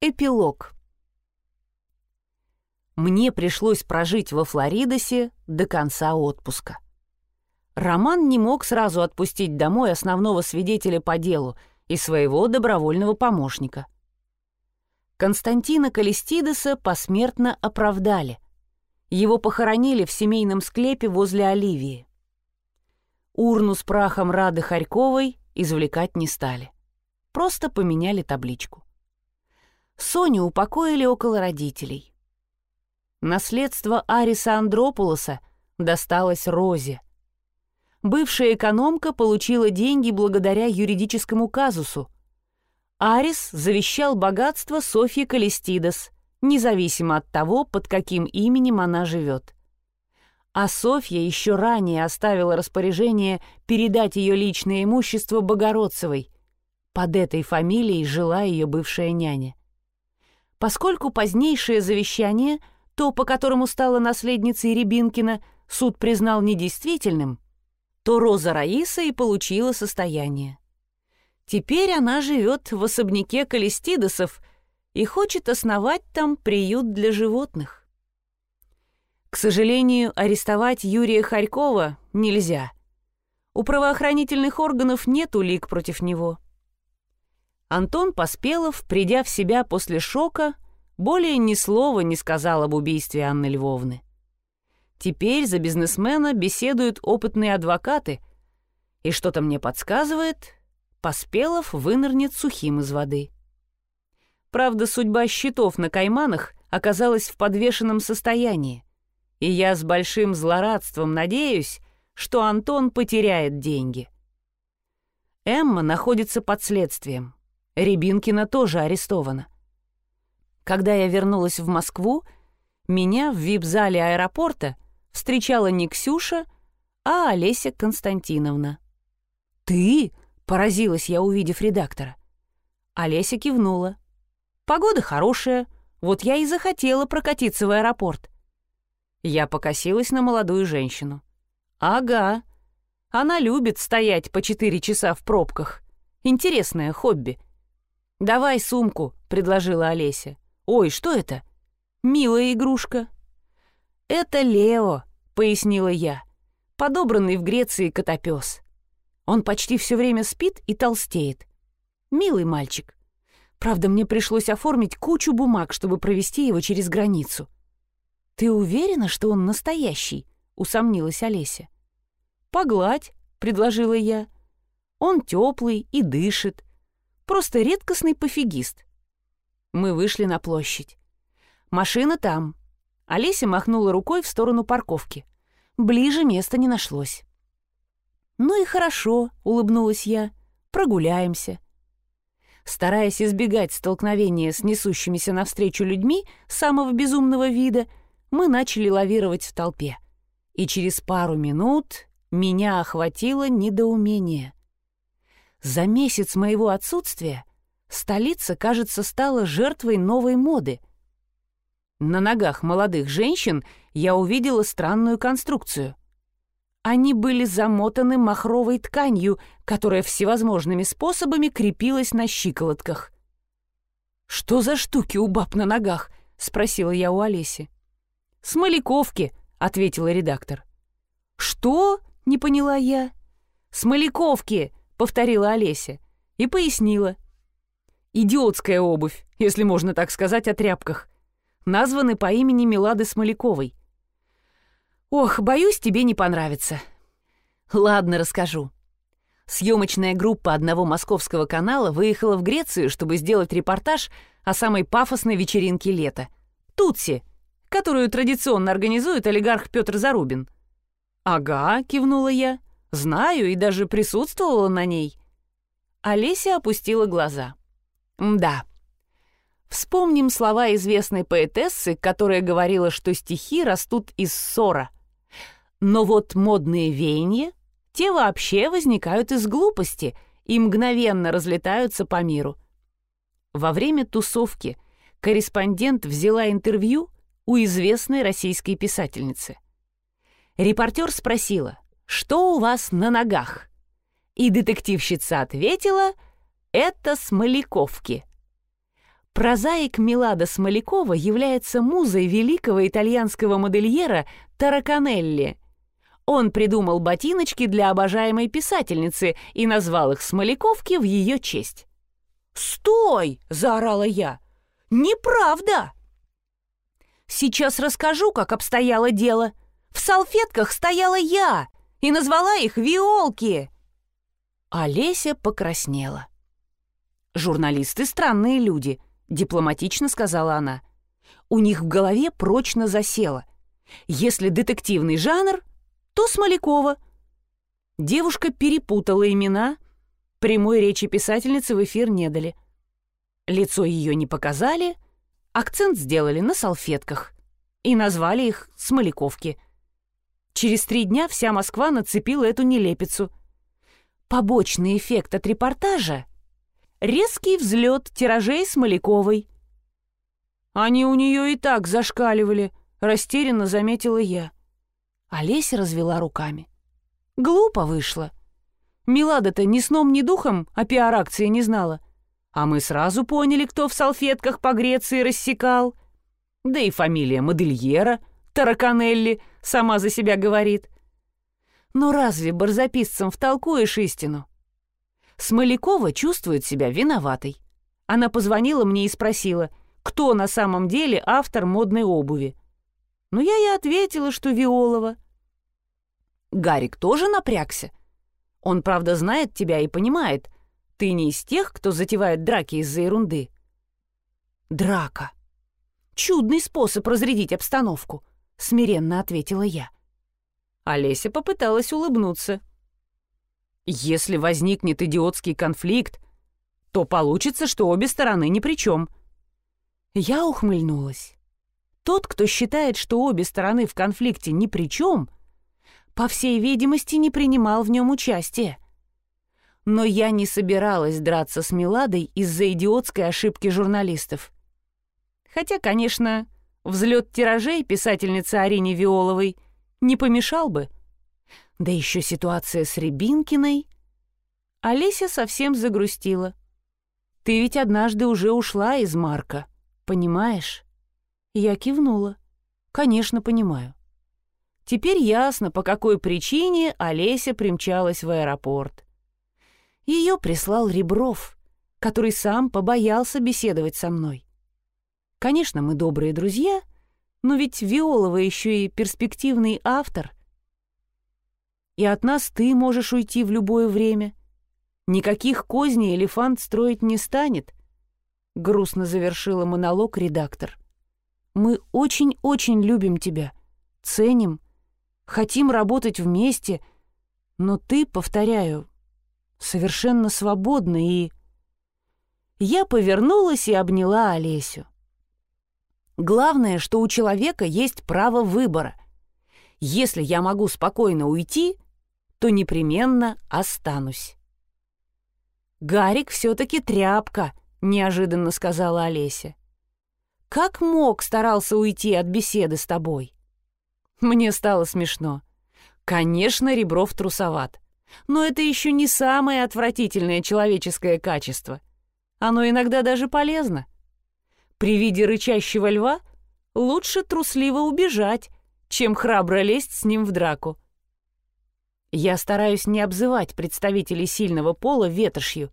Эпилог. Мне пришлось прожить во Флоридосе до конца отпуска. Роман не мог сразу отпустить домой основного свидетеля по делу и своего добровольного помощника. Константина Калистидеса посмертно оправдали. Его похоронили в семейном склепе возле Оливии. Урну с прахом Рады Харьковой извлекать не стали. Просто поменяли табличку. Соню упокоили около родителей. Наследство Ариса Андропулоса досталось Розе. Бывшая экономка получила деньги благодаря юридическому казусу. Арис завещал богатство Софье Калистидас, независимо от того, под каким именем она живет. А Софья еще ранее оставила распоряжение передать ее личное имущество Богородцевой. Под этой фамилией жила ее бывшая няня. Поскольку позднейшее завещание, то, по которому стала наследницей Рябинкина, суд признал недействительным, то Роза Раиса и получила состояние. Теперь она живет в особняке Калистидосов и хочет основать там приют для животных. К сожалению, арестовать Юрия Харькова нельзя. У правоохранительных органов нет улик против него. Антон Поспелов, придя в себя после шока, более ни слова не сказал об убийстве Анны Львовны. Теперь за бизнесмена беседуют опытные адвокаты, и что-то мне подсказывает, Поспелов вынырнет сухим из воды. Правда, судьба счетов на Кайманах оказалась в подвешенном состоянии, и я с большим злорадством надеюсь, что Антон потеряет деньги. Эмма находится под следствием. Рябинкина тоже арестована. Когда я вернулась в Москву, меня в вип-зале аэропорта встречала не Ксюша, а Олеся Константиновна. «Ты?» — поразилась я, увидев редактора. Олеся кивнула. «Погода хорошая, вот я и захотела прокатиться в аэропорт». Я покосилась на молодую женщину. «Ага, она любит стоять по четыре часа в пробках. Интересное хобби. «Давай сумку», — предложила Олеся. «Ой, что это?» «Милая игрушка». «Это Лео», — пояснила я, подобранный в Греции котопес. Он почти все время спит и толстеет. Милый мальчик. Правда, мне пришлось оформить кучу бумаг, чтобы провести его через границу. «Ты уверена, что он настоящий?» — усомнилась Олеся. «Погладь», — предложила я. «Он теплый и дышит. Просто редкостный пофигист. Мы вышли на площадь. Машина там. Олеся махнула рукой в сторону парковки. Ближе места не нашлось. «Ну и хорошо», — улыбнулась я. «Прогуляемся». Стараясь избегать столкновения с несущимися навстречу людьми самого безумного вида, мы начали лавировать в толпе. И через пару минут меня охватило недоумение. За месяц моего отсутствия столица, кажется, стала жертвой новой моды. На ногах молодых женщин я увидела странную конструкцию. Они были замотаны махровой тканью, которая всевозможными способами крепилась на щиколотках. «Что за штуки у баб на ногах?» — спросила я у Олеси. «Смоляковки», — ответила редактор. «Что?» — не поняла я. «Смоляковки!» Повторила Олеся и пояснила. «Идиотская обувь, если можно так сказать о тряпках. Названы по имени Милады Смоляковой. Ох, боюсь, тебе не понравится. Ладно, расскажу. Съемочная группа одного московского канала выехала в Грецию, чтобы сделать репортаж о самой пафосной вечеринке лета — Тутси, которую традиционно организует олигарх Петр Зарубин. «Ага», — кивнула я, Знаю и даже присутствовала на ней». Олеся опустила глаза. «Да. Вспомним слова известной поэтессы, которая говорила, что стихи растут из ссора. Но вот модные веяния, те вообще возникают из глупости и мгновенно разлетаются по миру. Во время тусовки корреспондент взяла интервью у известной российской писательницы. Репортер спросила, что у вас на ногах?» И детективщица ответила, «Это смоляковки». Прозаик Милада Смолякова является музой великого итальянского модельера Тараканелли. Он придумал ботиночки для обожаемой писательницы и назвал их Смоляковки в ее честь. «Стой!» — заорала я. «Неправда!» «Сейчас расскажу, как обстояло дело. В салфетках стояла я и назвала их «Виолки». Олеся покраснела. «Журналисты — странные люди», — дипломатично сказала она. «У них в голове прочно засело. Если детективный жанр, то Смолякова». Девушка перепутала имена — Прямой речи писательницы в эфир не дали. Лицо ее не показали, акцент сделали на салфетках и назвали их «Смоляковки». Через три дня вся Москва нацепила эту нелепицу. Побочный эффект от репортажа — резкий взлет тиражей Смоляковой. Они у нее и так зашкаливали, растерянно заметила я. Олеся развела руками. Глупо вышло. Милада-то ни сном, ни духом о пиар-акции не знала. А мы сразу поняли, кто в салфетках по Греции рассекал. Да и фамилия модельера, Тараканелли, сама за себя говорит. Но разве барзаписцам втолкуешь истину? Смолякова чувствует себя виноватой. Она позвонила мне и спросила, кто на самом деле автор модной обуви. Ну, я и ответила, что Виолова. Гарик тоже напрягся. Он, правда, знает тебя и понимает. Ты не из тех, кто затевает драки из-за ерунды. Драка. Чудный способ разрядить обстановку, смиренно ответила я. Олеся попыталась улыбнуться. Если возникнет идиотский конфликт, то получится, что обе стороны ни при чем. Я ухмыльнулась. Тот, кто считает, что обе стороны в конфликте ни при чем, по всей видимости, не принимал в нем участия. Но я не собиралась драться с Миладой из-за идиотской ошибки журналистов. Хотя, конечно, взлет тиражей писательницы Арине Виоловой не помешал бы. Да еще ситуация с Рябинкиной. Олеся совсем загрустила. «Ты ведь однажды уже ушла из Марка, понимаешь?» Я кивнула. «Конечно, понимаю. Теперь ясно, по какой причине Олеся примчалась в аэропорт. Ее прислал Ребров, который сам побоялся беседовать со мной. Конечно, мы добрые друзья, но ведь Виолова еще и перспективный автор. И от нас ты можешь уйти в любое время. Никаких козней элефант строить не станет, — грустно завершила монолог редактор. Мы очень-очень любим тебя, ценим хотим работать вместе, но ты, повторяю, совершенно свободна и...» Я повернулась и обняла Олесю. Главное, что у человека есть право выбора. Если я могу спокойно уйти, то непременно останусь. «Гарик все-таки тряпка», — неожиданно сказала Олеся. «Как мог старался уйти от беседы с тобой?» Мне стало смешно. Конечно, Ребров трусоват. Но это еще не самое отвратительное человеческое качество. Оно иногда даже полезно. При виде рычащего льва лучше трусливо убежать, чем храбро лезть с ним в драку. Я стараюсь не обзывать представителей сильного пола ветошью,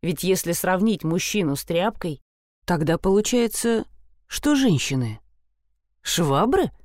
ведь если сравнить мужчину с тряпкой, тогда получается, что женщины — швабры —